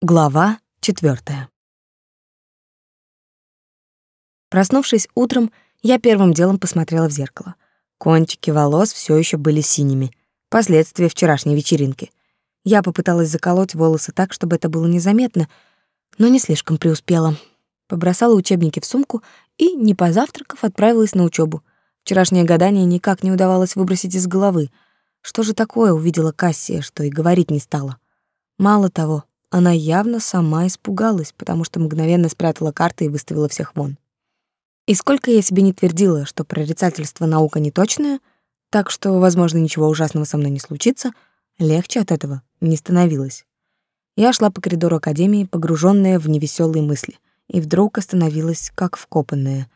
Глава четвертая. Проснувшись утром, я первым делом посмотрела в зеркало. Кончики волос все еще были синими, последствия вчерашней вечеринки. Я попыталась заколоть волосы так, чтобы это было незаметно, но не слишком преуспела. Побросала учебники в сумку и, не позавтракав, отправилась на учебу. Вчерашнее гадание никак не удавалось выбросить из головы. Что же такое увидела Кассия, что и говорить не стала? Мало того, она явно сама испугалась, потому что мгновенно спрятала карты и выставила всех вон. И сколько я себе не твердила, что прорицательство наука неточная, так что, возможно, ничего ужасного со мной не случится, легче от этого не становилось. Я шла по коридору академии, погруженная в невеселые мысли, и вдруг остановилась, как вкопанная.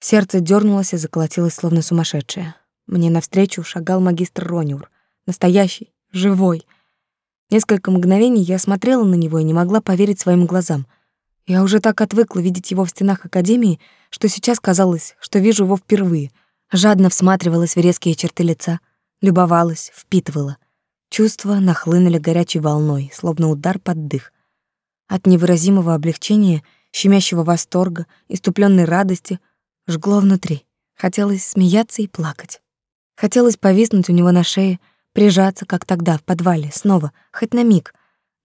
Сердце дернулось и заколотилось, словно сумасшедшее. Мне навстречу шагал магистр Рониур, настоящий, живой — Несколько мгновений я смотрела на него и не могла поверить своим глазам. Я уже так отвыкла видеть его в стенах академии, что сейчас казалось, что вижу его впервые. Жадно всматривалась в резкие черты лица, любовалась, впитывала. Чувства нахлынули горячей волной, словно удар под дых. От невыразимого облегчения, щемящего восторга, иступленной радости жгло внутри. Хотелось смеяться и плакать. Хотелось повиснуть у него на шее, прижаться, как тогда, в подвале, снова, хоть на миг,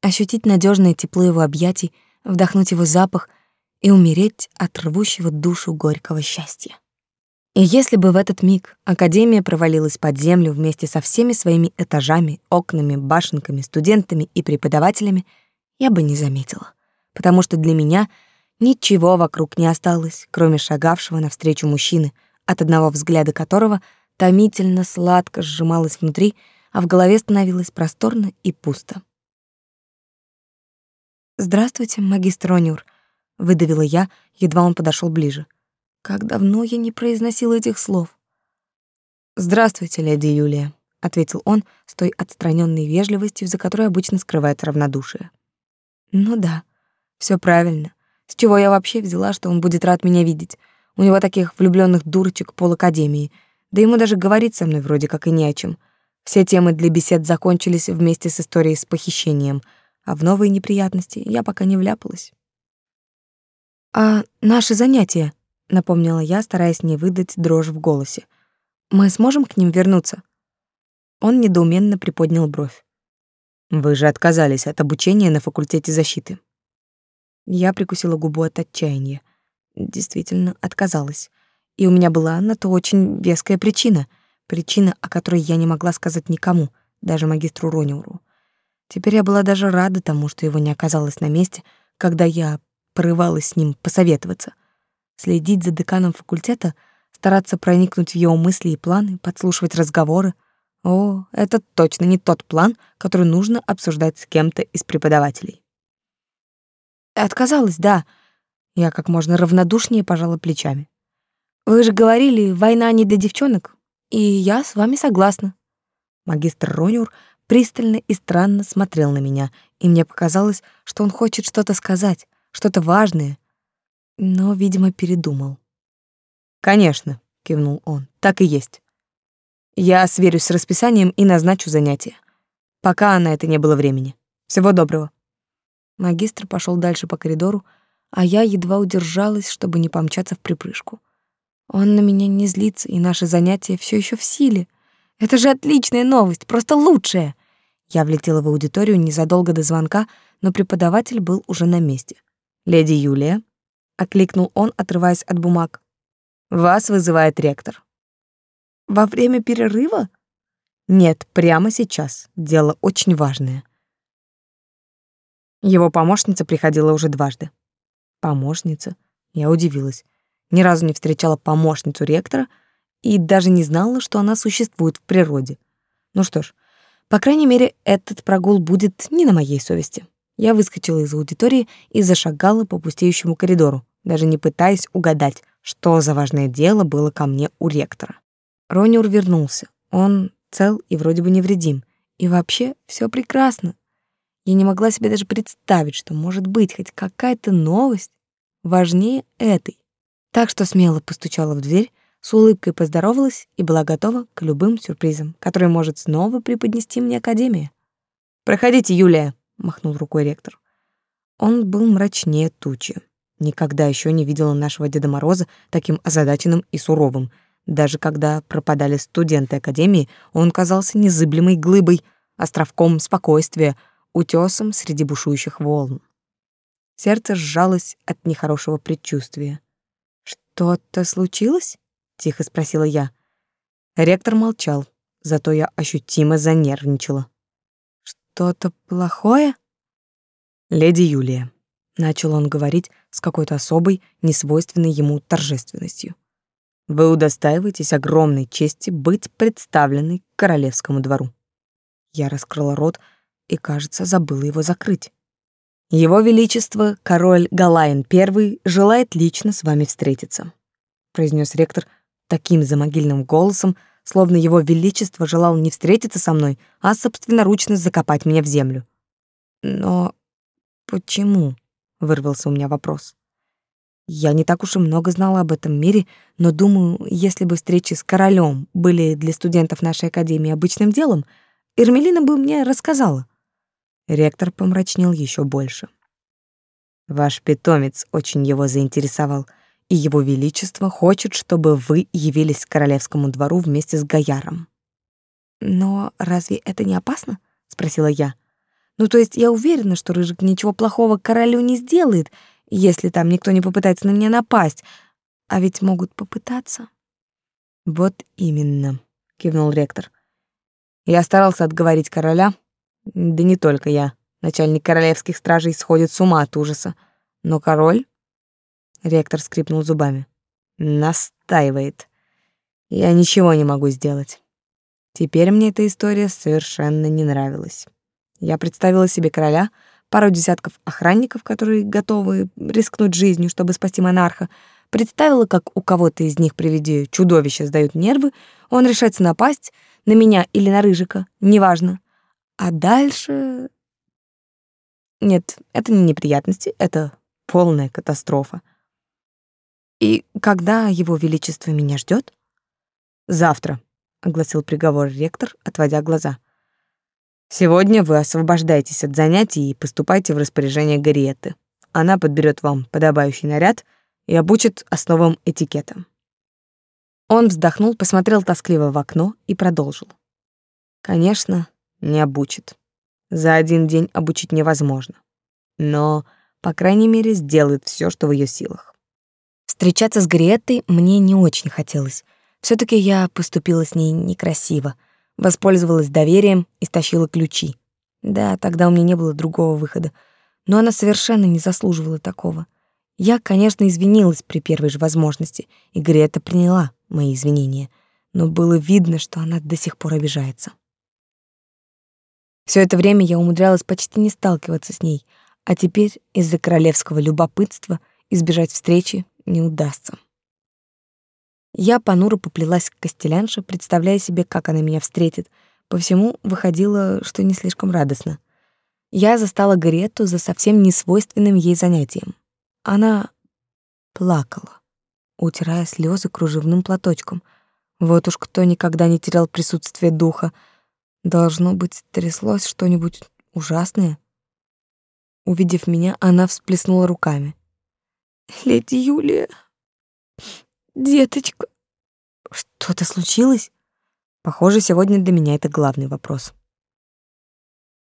ощутить надежное тепло его объятий, вдохнуть его запах и умереть от рвущего душу горького счастья. И если бы в этот миг Академия провалилась под землю вместе со всеми своими этажами, окнами, башенками, студентами и преподавателями, я бы не заметила, потому что для меня ничего вокруг не осталось, кроме шагавшего навстречу мужчины, от одного взгляда которого томительно сладко сжималось внутри а в голове становилось просторно и пусто. «Здравствуйте, магистр Онюр», — выдавила я, едва он подошел ближе. Как давно я не произносила этих слов. «Здравствуйте, леди Юлия», — ответил он с той отстраненной вежливостью, за которой обычно скрывается равнодушие. «Ну да, все правильно. С чего я вообще взяла, что он будет рад меня видеть? У него таких влюбленных дурочек пол академии, да ему даже говорить со мной вроде как и не о чем». Все темы для бесед закончились вместе с историей с похищением, а в новые неприятности я пока не вляпалась. «А наши занятия?» — напомнила я, стараясь не выдать дрожь в голосе. «Мы сможем к ним вернуться?» Он недоуменно приподнял бровь. «Вы же отказались от обучения на факультете защиты». Я прикусила губу от отчаяния. Действительно, отказалась. И у меня была на то очень веская причина — Причина, о которой я не могла сказать никому, даже магистру Рониуру. Теперь я была даже рада тому, что его не оказалось на месте, когда я порывалась с ним посоветоваться. Следить за деканом факультета, стараться проникнуть в его мысли и планы, подслушивать разговоры. О, это точно не тот план, который нужно обсуждать с кем-то из преподавателей. Отказалась, да. Я как можно равнодушнее пожала плечами. Вы же говорили, война не для девчонок. И я с вами согласна. Магистр Ронюр пристально и странно смотрел на меня, и мне показалось, что он хочет что-то сказать, что-то важное, но, видимо, передумал. «Конечно», — кивнул он, — «так и есть. Я сверюсь с расписанием и назначу занятия. Пока на это не было времени. Всего доброго». Магистр пошел дальше по коридору, а я едва удержалась, чтобы не помчаться в припрыжку. Он на меня не злится, и наши занятия все еще в силе. Это же отличная новость, просто лучшая. Я влетела в аудиторию незадолго до звонка, но преподаватель был уже на месте. «Леди Юлия», — окликнул он, отрываясь от бумаг. «Вас вызывает ректор». «Во время перерыва?» «Нет, прямо сейчас. Дело очень важное». Его помощница приходила уже дважды. Помощница? Я удивилась ни разу не встречала помощницу ректора и даже не знала, что она существует в природе. Ну что ж, по крайней мере, этот прогул будет не на моей совести. Я выскочила из аудитории и зашагала по пустеющему коридору, даже не пытаясь угадать, что за важное дело было ко мне у ректора. Рониур вернулся. Он цел и вроде бы невредим. И вообще все прекрасно. Я не могла себе даже представить, что может быть хоть какая-то новость важнее этой. Так что смело постучала в дверь, с улыбкой поздоровалась и была готова к любым сюрпризам, которые может снова преподнести мне Академия. «Проходите, Юлия!» — махнул рукой ректор. Он был мрачнее тучи. Никогда еще не видела нашего Деда Мороза таким озадаченным и суровым. Даже когда пропадали студенты академии, он казался незыблемой глыбой, островком спокойствия, утесом среди бушующих волн. Сердце сжалось от нехорошего предчувствия. «Что-то случилось?» — тихо спросила я. Ректор молчал, зато я ощутимо занервничала. «Что-то плохое?» «Леди Юлия», — начал он говорить с какой-то особой, несвойственной ему торжественностью. «Вы удостаиваетесь огромной чести быть представленной королевскому двору». Я раскрыла рот и, кажется, забыла его закрыть. «Его Величество, король Галайн I, желает лично с вами встретиться», — произнес ректор таким замогильным голосом, словно его величество желал не встретиться со мной, а собственноручно закопать меня в землю. Но почему? вырвался у меня вопрос. Я не так уж и много знала об этом мире, но думаю, если бы встречи с королем были для студентов нашей академии обычным делом, Эрмелина бы мне рассказала. Ректор помрачнел еще больше. Ваш питомец очень его заинтересовал — и его величество хочет, чтобы вы явились к королевскому двору вместе с Гаяром. Но разве это не опасно? спросила я. Ну, то есть я уверена, что Рыжик ничего плохого королю не сделает, если там никто не попытается на меня напасть. А ведь могут попытаться. Вот именно, кивнул ректор. Я старался отговорить короля, да не только я. Начальник королевских стражей сходит с ума от ужаса. Но король Ректор скрипнул зубами. Настаивает. Я ничего не могу сделать. Теперь мне эта история совершенно не нравилась. Я представила себе короля, пару десятков охранников, которые готовы рискнуть жизнью, чтобы спасти монарха, представила, как у кого-то из них при виде чудовища сдают нервы, он решается напасть на меня или на Рыжика, неважно. А дальше... Нет, это не неприятности, это полная катастрофа. И когда его величество меня ждет? Завтра, огласил приговор ректор, отводя глаза. Сегодня вы освобождаетесь от занятий и поступаете в распоряжение Гарриетты. Она подберет вам подобающий наряд и обучит основам этикета. Он вздохнул, посмотрел тоскливо в окно и продолжил. Конечно, не обучит. За один день обучить невозможно. Но, по крайней мере, сделает все, что в ее силах. Встречаться с Греттой мне не очень хотелось. все таки я поступила с ней некрасиво, воспользовалась доверием и стащила ключи. Да, тогда у меня не было другого выхода, но она совершенно не заслуживала такого. Я, конечно, извинилась при первой же возможности, и Грета приняла мои извинения, но было видно, что она до сих пор обижается. Все это время я умудрялась почти не сталкиваться с ней, а теперь из-за королевского любопытства избежать встречи не удастся. Я понуро поплелась к костелянше, представляя себе, как она меня встретит. По всему выходило, что не слишком радостно. Я застала Грету за совсем несвойственным ей занятием. Она плакала, утирая слезы кружевным платочком. Вот уж кто никогда не терял присутствие духа. Должно быть, тряслось что-нибудь ужасное. Увидев меня, она всплеснула руками. Леди Юлия, деточка, что-то случилось? Похоже, сегодня для меня это главный вопрос.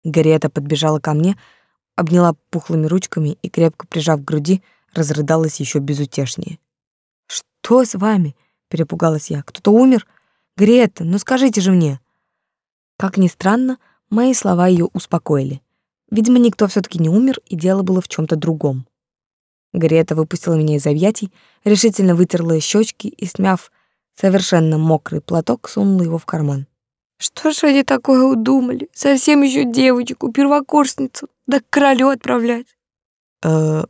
Гарета подбежала ко мне, обняла пухлыми ручками и, крепко прижав к груди, разрыдалась еще безутешнее. «Что с вами?» — перепугалась я. «Кто-то умер? Грета, ну скажите же мне!» Как ни странно, мои слова ее успокоили. Видимо, никто все таки не умер, и дело было в чем то другом. Грета выпустила меня из объятий, решительно вытерла щечки и, смяв совершенно мокрый платок, сунула его в карман. Что ж они такое удумали? Совсем еще девочку, первокурсницу, да к королю отправлять. Э,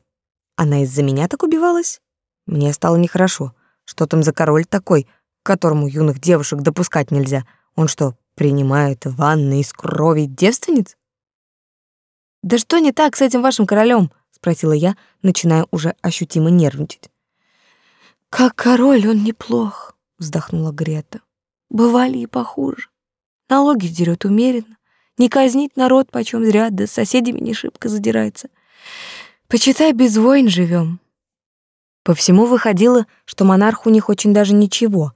она из-за меня так убивалась? Мне стало нехорошо. Что там за король такой, к которому юных девушек допускать нельзя? Он что, принимает ванны из крови девственниц? Да что не так с этим вашим королем? спросила я, начиная уже ощутимо нервничать. Как король он неплох, вздохнула Грета. Бывали и похуже. Налоги дерет умеренно, Не казнить народ почем зря, да с соседями не шибко задирается. Почитай, без войн живем. По всему выходило, что монарх у них очень даже ничего.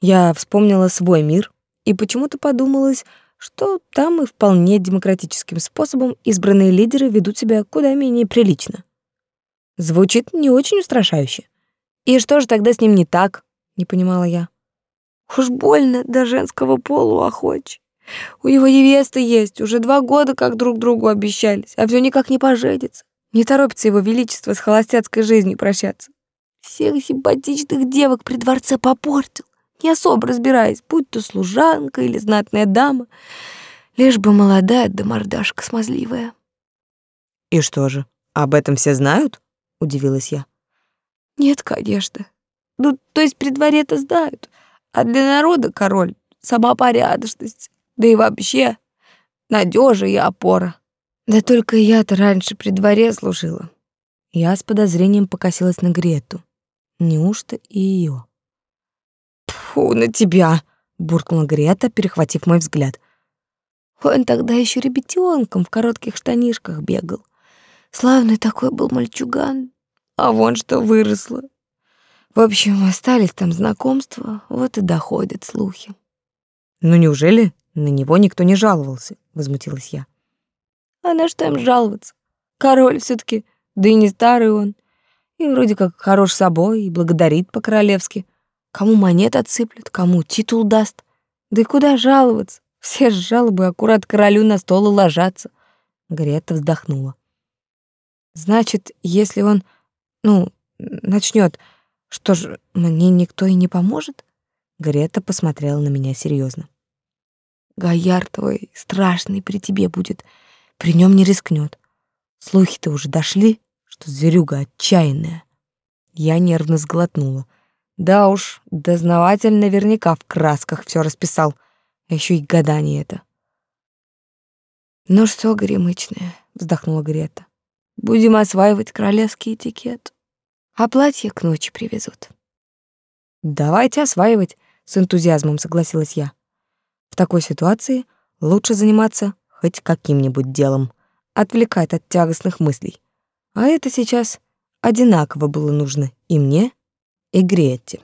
Я вспомнила свой мир и почему-то подумалось, что там и вполне демократическим способом избранные лидеры ведут себя куда менее прилично. Звучит не очень устрашающе. И что же тогда с ним не так? Не понимала я. Уж больно до женского пола охоч. У его невесты есть, уже два года как друг другу обещались, а все никак не поженится. Не торопится его величество с холостяцкой жизнью прощаться. Всех симпатичных девок при дворце попортил, не особо разбираясь, будь то служанка или знатная дама, лишь бы молодая да мордашка смазливая. «И что же, об этом все знают?» — удивилась я. «Нет, конечно. Ну, то есть при дворе-то знают, а для народа король — сама порядочность, да и вообще надежа и опора». Да только я-то раньше при дворе служила. Я с подозрением покосилась на Грету. Неужто и ее? Фу на тебя, буркнула Грета, перехватив мой взгляд. Он тогда еще ребятенком в коротких штанишках бегал. Славный такой был мальчуган, а вон что выросло. В общем, остались там знакомства, вот и доходят слухи. Ну неужели на него никто не жаловался? возмутилась я. А на что им жаловаться? Король все таки да и не старый он. И вроде как хорош собой и благодарит по-королевски. Кому монет отсыплет, кому титул даст. Да и куда жаловаться? Все жалобы аккурат королю на стол и ложатся. Грета вздохнула. Значит, если он, ну, начнет, что ж, мне никто и не поможет? Грета посмотрела на меня серьезно. Гояр твой страшный при тебе будет, при нем не рискнет. Слухи-то уже дошли, что зверюга отчаянная. Я нервно сглотнула. Да уж, дознаватель наверняка в красках все расписал. Еще и гадание это. «Ну что, горемычная», — вздохнула Грета, — «будем осваивать королевский этикет. А платье к ночи привезут». «Давайте осваивать», — с энтузиазмом согласилась я. В такой ситуации лучше заниматься хоть каким-нибудь делом, отвлекает от тягостных мыслей. А это сейчас одинаково было нужно и мне, и Грете.